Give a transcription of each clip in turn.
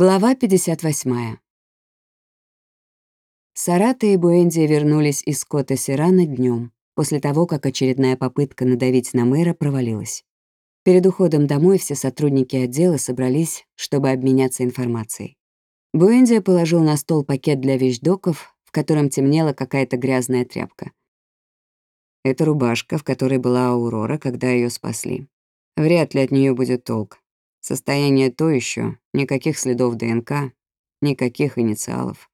Глава 58. Сарата и Буэнди вернулись из Кота Сирана днем, после того, как очередная попытка надавить на мэра провалилась. Перед уходом домой все сотрудники отдела собрались, чтобы обменяться информацией. Буэнди положил на стол пакет для вещдоков, в котором темнела какая-то грязная тряпка. Это рубашка, в которой была Аурора, когда ее спасли. Вряд ли от нее будет толк. Состояние то еще, никаких следов ДНК, никаких инициалов.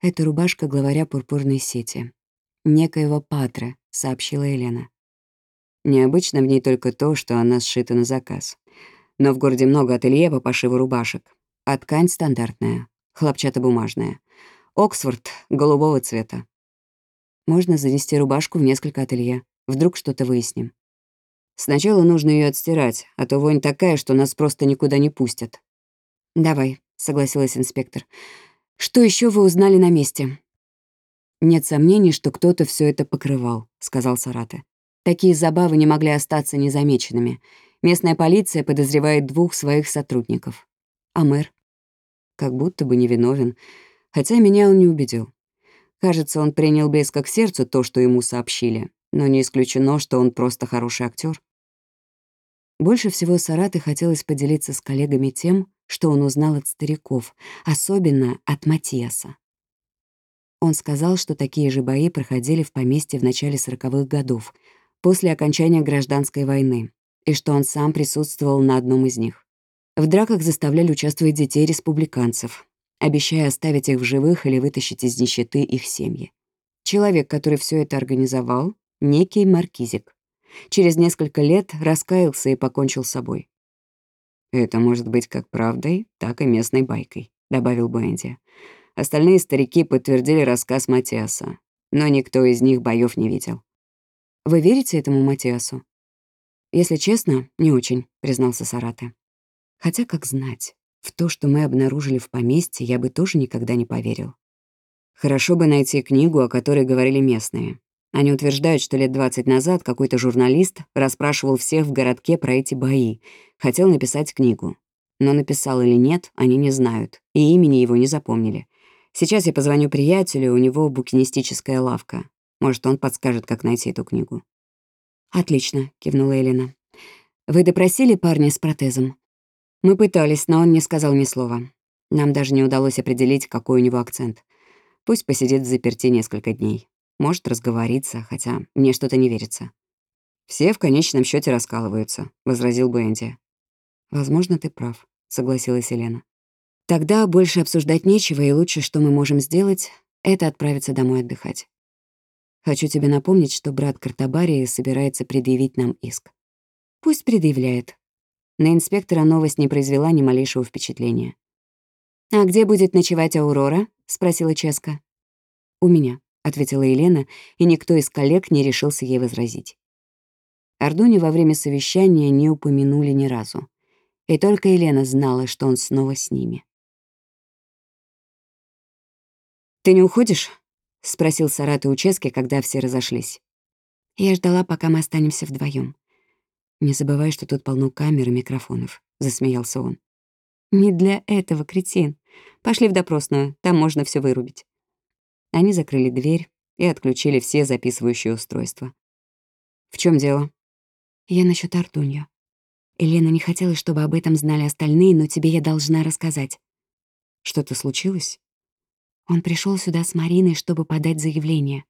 Это рубашка главаря пурпурной сети. Некоего Патре, сообщила Елена. Необычно в ней только то, что она сшита на заказ. Но в городе много ателье по пошиву рубашек. А ткань стандартная, хлопчатобумажная. Оксфорд голубого цвета. Можно занести рубашку в несколько ателье. Вдруг что-то выясним. Сначала нужно ее отстирать, а то вонь такая, что нас просто никуда не пустят. «Давай», — согласилась инспектор. «Что еще вы узнали на месте?» «Нет сомнений, что кто-то все это покрывал», — сказал Сарате. «Такие забавы не могли остаться незамеченными. Местная полиция подозревает двух своих сотрудников. А мэр? Как будто бы невиновен, хотя меня он не убедил. Кажется, он принял близко к сердцу то, что ему сообщили, но не исключено, что он просто хороший актер. Больше всего Сараты хотелось поделиться с коллегами тем, что он узнал от стариков, особенно от Матиаса. Он сказал, что такие же бои проходили в поместье в начале сороковых годов, после окончания гражданской войны, и что он сам присутствовал на одном из них. В драках заставляли участвовать детей республиканцев, обещая оставить их в живых или вытащить из нищеты их семьи. Человек, который все это организовал, некий маркизик. Через несколько лет раскаялся и покончил с собой. «Это может быть как правдой, так и местной байкой», — добавил Бенди. Остальные старики подтвердили рассказ Матиаса, но никто из них боев не видел. «Вы верите этому Матиасу?» «Если честно, не очень», — признался Сараты. «Хотя, как знать, в то, что мы обнаружили в поместье, я бы тоже никогда не поверил. Хорошо бы найти книгу, о которой говорили местные. Они утверждают, что лет 20 назад какой-то журналист расспрашивал всех в городке про эти бои, хотел написать книгу. Но написал или нет, они не знают, и имени его не запомнили. Сейчас я позвоню приятелю, у него букинистическая лавка. Может, он подскажет, как найти эту книгу. «Отлично», — кивнула Элина. «Вы допросили парня с протезом?» «Мы пытались, но он не сказал ни слова. Нам даже не удалось определить, какой у него акцент. Пусть посидит в заперти несколько дней. Может разговориться, хотя мне что-то не верится. «Все в конечном счете раскалываются», — возразил Бенди. «Возможно, ты прав», — согласилась Елена. «Тогда больше обсуждать нечего, и лучше, что мы можем сделать, это отправиться домой отдыхать. Хочу тебе напомнить, что брат Картабарии собирается предъявить нам иск. Пусть предъявляет. На инспектора новость не произвела ни малейшего впечатления. «А где будет ночевать Аурора?» — спросила Ческа. «У меня», — ответила Елена, и никто из коллег не решился ей возразить. Ардуни во время совещания не упомянули ни разу. И только Елена знала, что он снова с ними. «Ты не уходишь?» — спросил Сараты у Чески, когда все разошлись. Я ждала, пока мы останемся вдвоем. «Не забывай, что тут полно камер и микрофонов», — засмеялся он. «Не для этого, кретин. Пошли в допросную, там можно все вырубить». Они закрыли дверь и отключили все записывающие устройства. «В чем дело?» «Я насчет Артуньо. Елена не хотела, чтобы об этом знали остальные, но тебе я должна рассказать». «Что-то случилось?» Он пришел сюда с Мариной, чтобы подать заявление.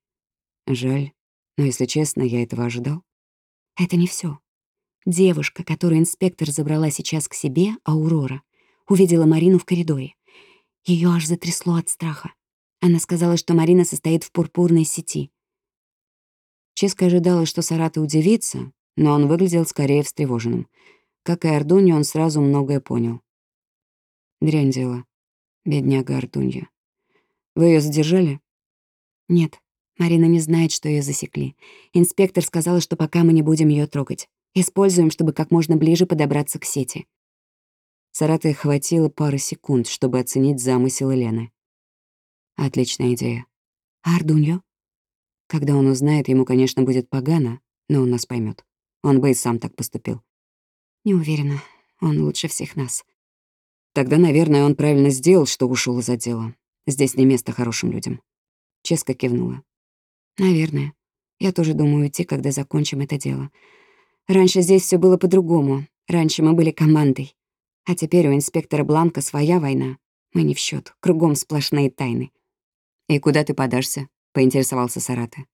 Жаль, но, если честно, я этого ожидал. Это не все. Девушка, которую инспектор забрала сейчас к себе, Аурора, увидела Марину в коридоре. Ее аж затрясло от страха. Она сказала, что Марина состоит в пурпурной сети. Ческа ожидала, что Сарата удивится, но он выглядел скорее встревоженным. Как и Ардунья, он сразу многое понял. Дрянь дело. Бедняга Ардунья. Вы ее задержали? Нет. Марина не знает, что ее засекли. Инспектор сказала, что пока мы не будем ее трогать. Используем, чтобы как можно ближе подобраться к сети. Сараты хватило пары секунд, чтобы оценить замысел Елены. Отличная идея. А Ардуньо? Когда он узнает, ему, конечно, будет погано, но он нас поймет. Он бы и сам так поступил. Не уверена. Он лучше всех нас. Тогда, наверное, он правильно сделал, что ушел из отдела. Здесь не место хорошим людям. Ческа кивнула. Наверное. Я тоже думаю уйти, когда закончим это дело. Раньше здесь все было по-другому. Раньше мы были командой. А теперь у инспектора Бланка своя война. Мы не в счет, кругом сплошные тайны. «И куда ты подашься?» — поинтересовался Сараты.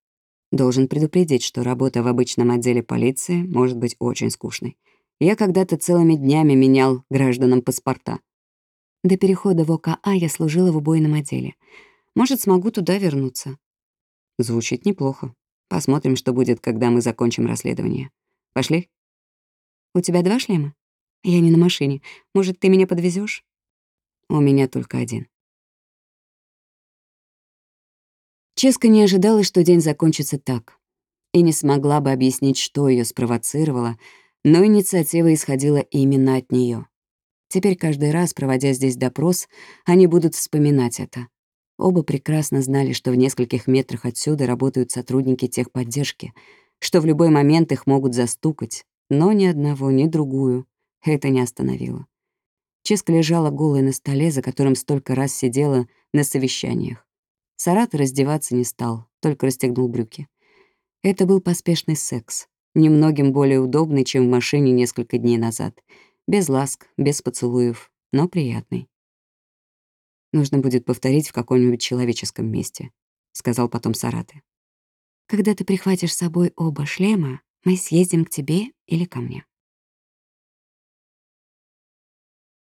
«Должен предупредить, что работа в обычном отделе полиции может быть очень скучной. Я когда-то целыми днями менял гражданам паспорта. До перехода в ОКА я служила в убойном отделе. Может, смогу туда вернуться. Звучит неплохо. Посмотрим, что будет, когда мы закончим расследование. Пошли? У тебя два шлема? Я не на машине. Может, ты меня подвезешь? У меня только один. Ческа не ожидала, что день закончится так. И не смогла бы объяснить, что ее спровоцировало, но инициатива исходила именно от нее. Теперь каждый раз, проводя здесь допрос, они будут вспоминать это. Оба прекрасно знали, что в нескольких метрах отсюда работают сотрудники техподдержки, что в любой момент их могут застукать, но ни одного, ни другую это не остановило. Ческа лежала голой на столе, за которым столько раз сидела на совещаниях. Сарат раздеваться не стал, только расстегнул брюки. Это был поспешный секс, немногим более удобный, чем в машине несколько дней назад — без ласк, без поцелуев, но приятный. «Нужно будет повторить в каком-нибудь человеческом месте», — сказал потом Сараты. «Когда ты прихватишь с собой оба шлема, мы съездим к тебе или ко мне».